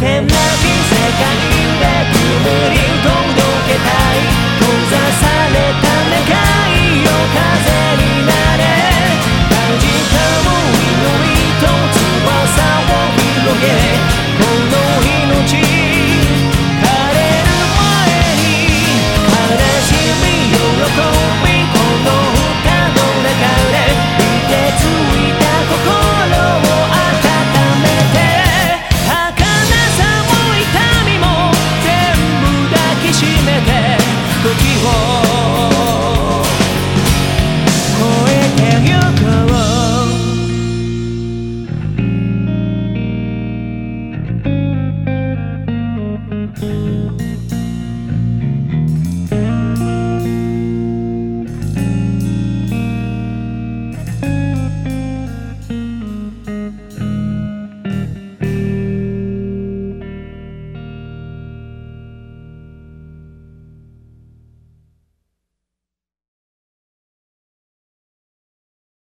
変な世界でくぐり